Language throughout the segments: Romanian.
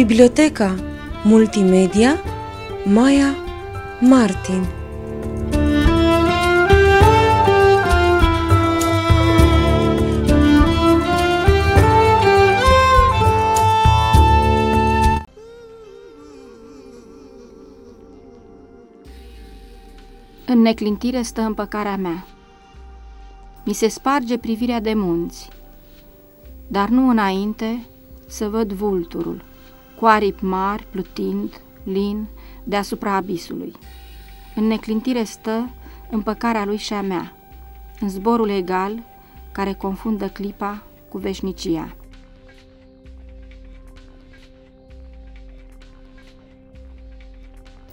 Biblioteca Multimedia Maya Martin În neclintire stă împăcarea mea. Mi se sparge privirea de munți, dar nu înainte să văd vulturul, cu aripi mari, plutind, lin, deasupra abisului. În neclintire stă împăcarea lui și a mea, în zborul egal care confundă clipa cu veșnicia.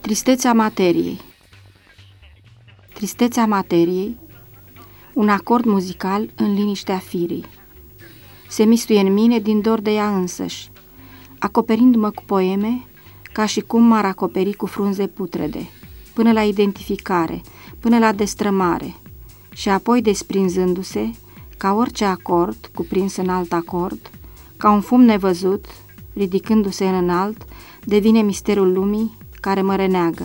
Tristețea materiei Tristețea materiei, un acord muzical în liniștea firii. Se mistuie în mine din dor de ea însăși, acoperindu-mă cu poeme, ca și cum m-ar acoperi cu frunze putrede, până la identificare, până la destrămare, și apoi desprinzându-se, ca orice acord cuprins în alt acord, ca un fum nevăzut, ridicându-se în înalt, devine misterul lumii care mă reneagă.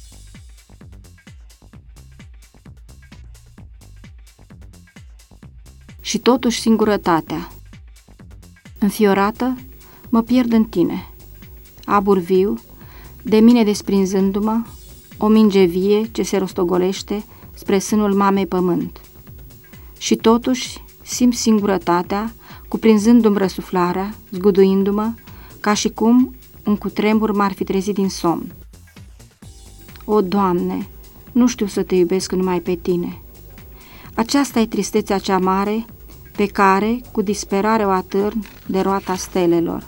și totuși singurătatea. Înfiorată, mă pierd în tine. Abur viu, de mine desprinzându-mă, o minge vie ce se rostogolește spre sânul mamei pământ. Și totuși simt singurătatea, cuprinzându-mi răsuflarea, zguduindu-mă, ca și cum un cutremur m-ar fi trezit din somn. O, Doamne, nu știu să te iubesc numai pe tine. Aceasta e tristețea cea mare pe care cu disperare o atârn de roata stelelor.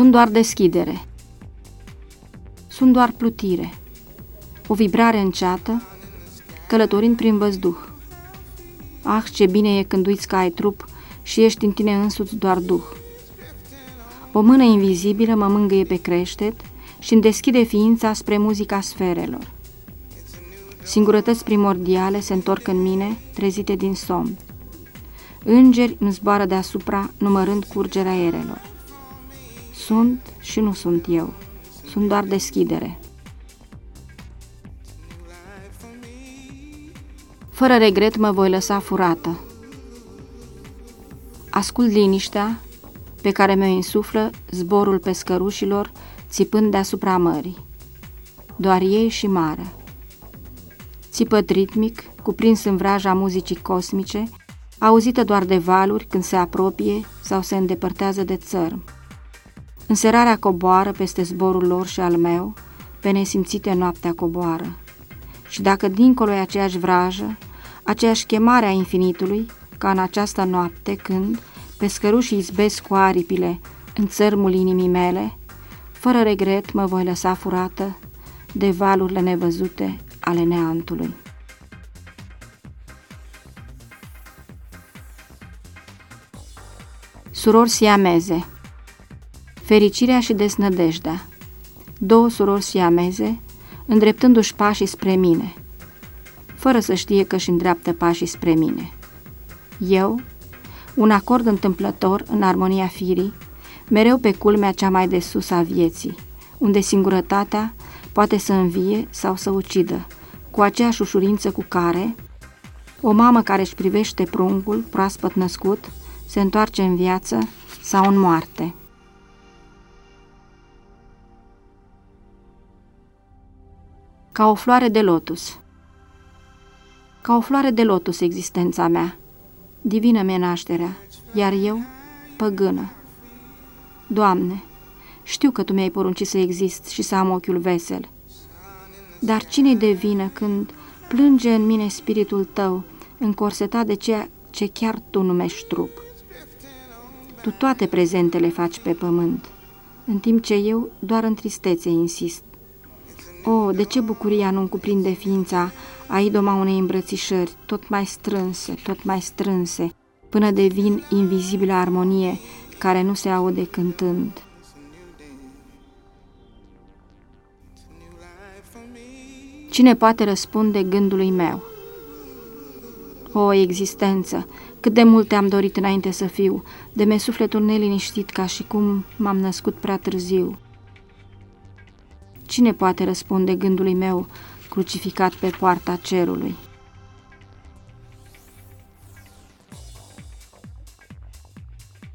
Sunt doar deschidere. Sunt doar plutire. O vibrare înceată, călătorind prin văzduh. Ah, ce bine e când uiți că ai trup și ești în tine însuți doar duh. O mână invizibilă mă mângâie pe creștet și îmi deschide ființa spre muzica sferelor. Singurătăți primordiale se întorc în mine, trezite din somn. Îngeri îmi zboară deasupra, numărând curgerea aerelor. Sunt și nu sunt eu. Sunt doar deschidere. Fără regret mă voi lăsa furată. Ascult liniștea pe care mi-o insuflă zborul pescărușilor țipând deasupra mării. Doar ei și marea țipăt ritmic, cuprins în vraja muzicii cosmice, auzită doar de valuri când se apropie sau se îndepărtează de țărm. Înserarea coboară peste zborul lor și al meu, pe nesimțite noaptea coboară. Și dacă dincolo e aceeași vrajă, aceeași chemare a infinitului, ca în această noapte când, pe scărușii izbesc cu aripile în țărmul inimii mele, fără regret mă voi lăsa furată de valurile nevăzute ale neantului. Surori siameze Fericirea și desnădejdea Două surori siameze, îndreptându-și pașii spre mine, fără să știe că își îndreaptă pașii spre mine. Eu, un acord întâmplător în armonia firii, mereu pe culmea cea mai de sus a vieții, unde singurătatea poate să învie sau să ucidă, cu aceeași ușurință cu care o mamă care își privește pruncul proaspăt născut se întoarce în viață sau în moarte. Ca o floare de lotus Ca o floare de lotus existența mea, divină mea nașterea, iar eu, păgână. Doamne, știu că Tu mi-ai poruncit să exist și să am ochiul vesel. Dar cine-i de vină când plânge în mine spiritul Tău, încorsetat de ceea ce chiar Tu numești trup? Tu toate prezentele faci pe pământ, în timp ce eu doar în tristețe insist. O, de ce bucuria nu-mi cuprinde ființa a idoma unei îmbrățișări tot mai strânse, tot mai strânse, până devin invizibilă armonie care nu se aude cântând. Cine poate răspunde gândului meu? O, existență, cât de mult te-am dorit înainte să fiu, de me sufletul neliniștit ca și cum m-am născut prea târziu. Cine poate răspunde gândului meu crucificat pe poarta cerului?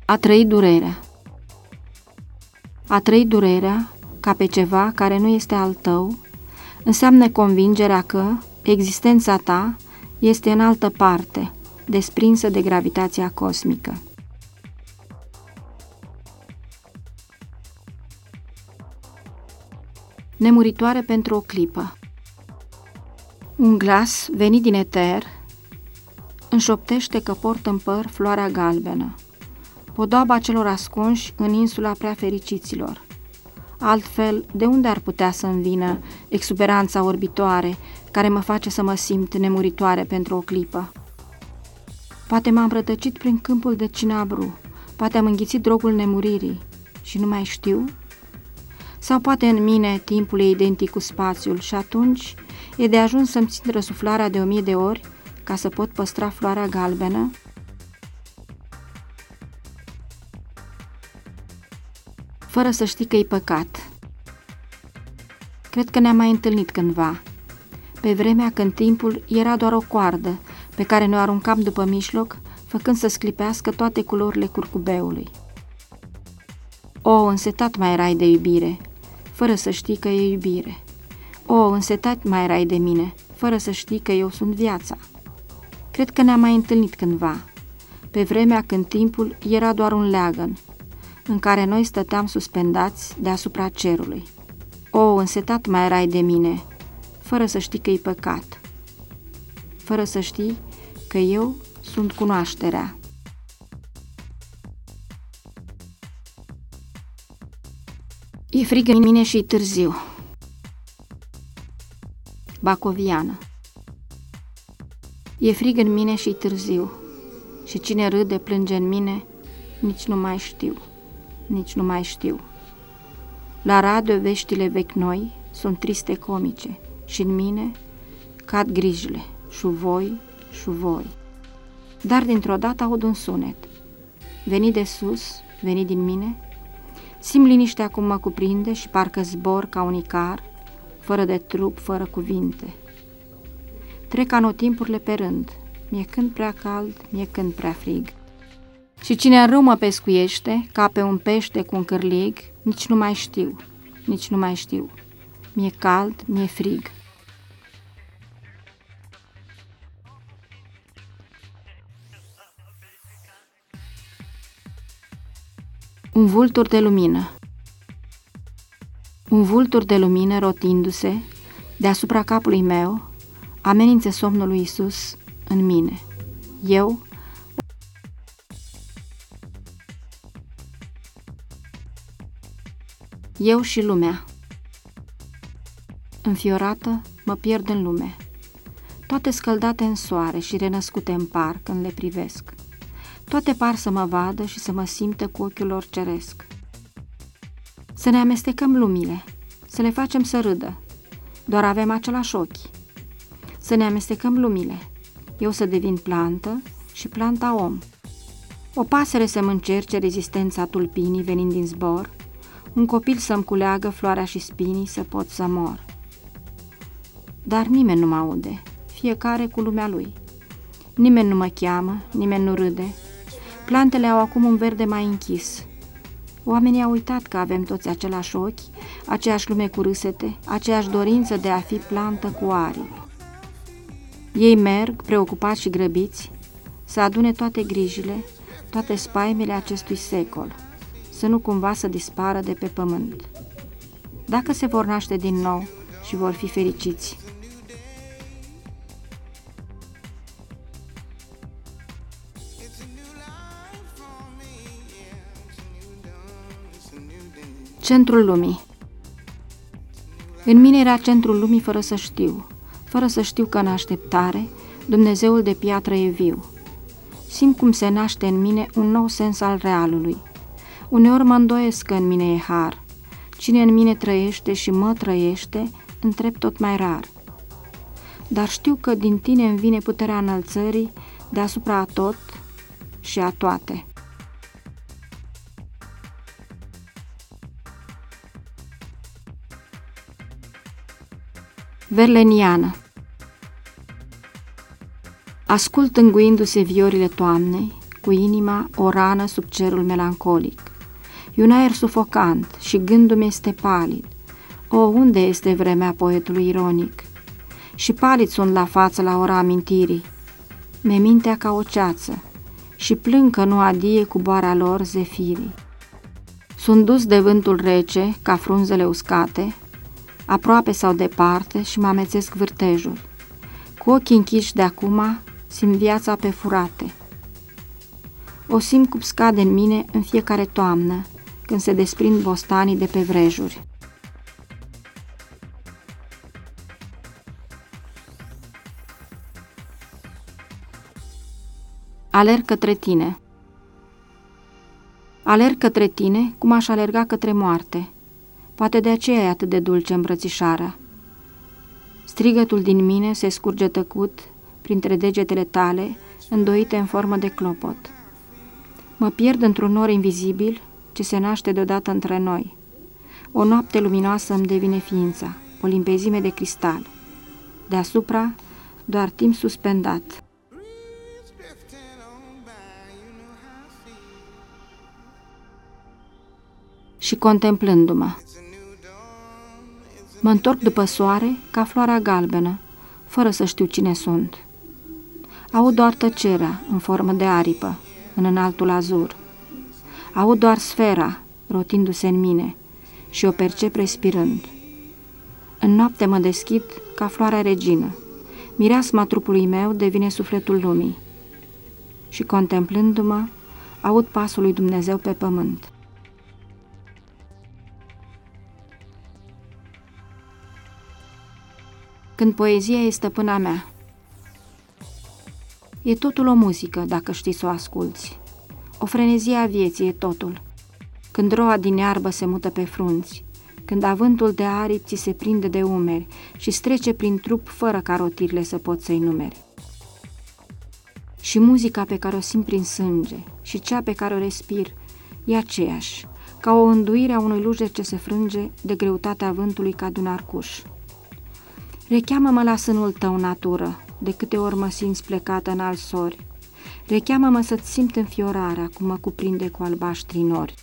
A trăi durerea A trăi durerea ca pe ceva care nu este al tău înseamnă convingerea că existența ta este în altă parte, desprinsă de gravitația cosmică. Nemuritoare pentru o clipă Un glas venit din eter înșoptește că port în păr floarea galbenă, podoaba celor ascunși în insula prea fericiților. Altfel, de unde ar putea să-mi vină exuberanța orbitoare care mă face să mă simt nemuritoare pentru o clipă? Poate m-am rătăcit prin câmpul de cinabru, poate am înghițit drogul nemuririi și nu mai știu? Sau poate în mine timpul e identic cu spațiul și atunci e de ajuns să-mi țin răsuflarea de o mie de ori ca să pot păstra floarea galbenă? Fără să știi că e păcat. Cred că ne-am mai întâlnit cândva, pe vremea când timpul era doar o coardă pe care ne aruncam după mijloc, făcând să sclipească toate culorile curcubeului. O, însetat mai erai de iubire, fără să știi că e iubire. O, însetat mai erai de mine, fără să știi că eu sunt viața. Cred că ne-am mai întâlnit cândva, pe vremea când timpul era doar un leagăn, în care noi stăteam suspendați deasupra cerului. O, însetat mai erai de mine, fără să știi că e păcat, fără să știi că eu sunt cunoașterea. E frig în mine și târziu. Bacoviană E frig în mine și târziu și cine râde, plânge în mine, nici nu mai știu, nici nu mai știu. La radio veștile vechi noi sunt triste comice și în mine cad grijile, șuvoi, șuvoi. Dar dintr-o dată aud un sunet. Veni de sus, veni din mine, simt liniștea cum mă cuprinde și parcă zbor ca un icar, fără de trup, fără cuvinte. Trec anotimpurile pe rând, mi-e când prea cald, mi-e când prea frig. Și cine în râu mă pescuiește, ca pe un pește cu un cârlig, nici nu mai știu, nici nu mai știu. Mi-e cald, mi-e frig. Un vultur de lumină. Un vultur de lumină rotindu-se deasupra capului meu amenință somnul lui Isus în mine. Eu Eu și lumea. Înfiorată, mă pierd în lume. Toate scăldate în soare și renăscute în par când le privesc toate par să mă vadă și să mă simtă cu ochiul lor ceresc. Să ne amestecăm lumile, să le facem să râdă. Doar avem același ochi. Să ne amestecăm lumile. Eu să devin plantă și planta om. O pasăre să-mi încerce rezistența tulpinii venind din zbor, un copil să-mi culeagă floarea și spinii să pot să mor. Dar nimeni nu mă aude, fiecare cu lumea lui. Nimeni nu mă cheamă, nimeni nu râde, Plantele au acum un verde mai închis. Oamenii au uitat că avem toți același ochi, aceeași lume cu râsete, aceeași dorință de a fi plantă cu aripi. Ei merg, preocupați și grăbiți, să adune toate grijile, toate spaimele acestui secol, să nu cumva să dispară de pe pământ. Dacă se vor naște din nou și vor fi fericiți, Centrul lumii În mine era centrul lumii fără să știu, fără să știu că în așteptare Dumnezeul de piatră e viu. Simt cum se naște în mine un nou sens al realului. Uneori mă îndoiesc că în mine e har. Cine în mine trăiește și mă trăiește, întreb tot mai rar. dar știu că din tine îmi vine puterea înălțării deasupra a tot și a toate. Verleniană Ascult înguindu-se viorile toamnei, cu inima o rană sub cerul melancolic. E un aer sufocant și gândul mi este palid. O, unde este vremea poetului ironic? Și palid sunt la față la ora amintirii. Me mintea ca o ceață și plâng că nu adie cu boara lor zefirii. Sunt dus de vântul rece, ca frunzele uscate, aproape sau departe și mă amețesc vârtejul. Cu ochii închiși de acum, simt viața pe furate. O simt cum scade în mine în fiecare toamnă, când se desprind bostanii de pe vrejuri. Alerg către tine. Alerg către tine cum aș alerga către moarte. Poate de aceea e atât de dulce îmbrățișarea. Strigătul din mine se scurge tăcut printre degetele tale, îndoite în formă de clopot. Mă pierd într-un nor invizibil ce se naște deodată între noi. O noapte luminoasă îmi devine ființa, o limpezime de cristal. Deasupra, doar timp suspendat. Și contemplându-mă, mă întorc după soare ca floarea galbenă, fără să știu cine sunt. Aud doar tăcerea în formă de aripă, în înaltul azur. Aud doar sfera rotindu-se în mine și o percep respirând. În noapte mă deschid ca floarea regină. Mireasma trupului meu devine sufletul lumii. Și contemplându-mă, aud pasul lui Dumnezeu pe pământ. Când poezia este stăpâna mea, E totul o muzică, dacă știi să o asculți. O frenezie a vieții e totul. Când roa din iarbă se mută pe frunți, când avântul de aripi ți se prinde de umeri și strece prin trup fără ca rotirile să poți să-i numeri. Și muzica pe care o simt prin sânge și cea pe care o respir e aceeași, ca o înduire a unui lujer ce se frânge de greutatea vântului ca de un arcuș. Recheamă-mă la sânul tău, natură, de câte ori mă simți plecată în alt sori. Recheamă-mă să-ți simt înfiorarea cum mă cuprinde cu albaștri nori.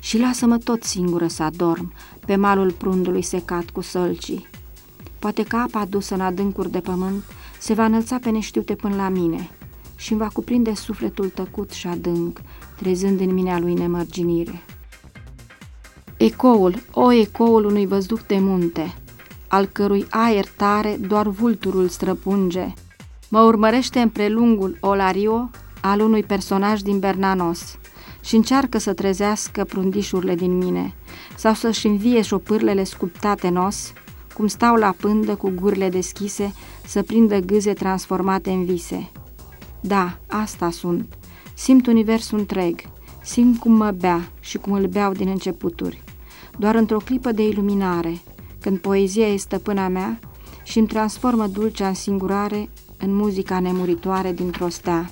Și lasă-mă tot singură să adorm pe malul prundului secat cu sălcii. Poate că apa adusă în adâncuri de pământ se va înălța pe neștiute până la mine și îmi va cuprinde sufletul tăcut și adânc, trezând în mine a lui nemărginire. Ecoul, o ecoul unui văzduc de munte, al cărui aer tare doar vulturul străpunge. Mă urmărește în prelungul Olario al unui personaj din Bernanos și încearcă să trezească prundișurile din mine sau să-și învie șopârlele sculptate în os, cum stau la pândă cu gurile deschise să prindă gâze transformate în vise. Da, asta sunt. Simt universul întreg, simt cum mă bea și cum îl beau din începuturi. Doar într-o clipă de iluminare, când poezia este stăpâna mea și îmi transformă dulcea singurare în muzica nemuritoare dintr-o stea.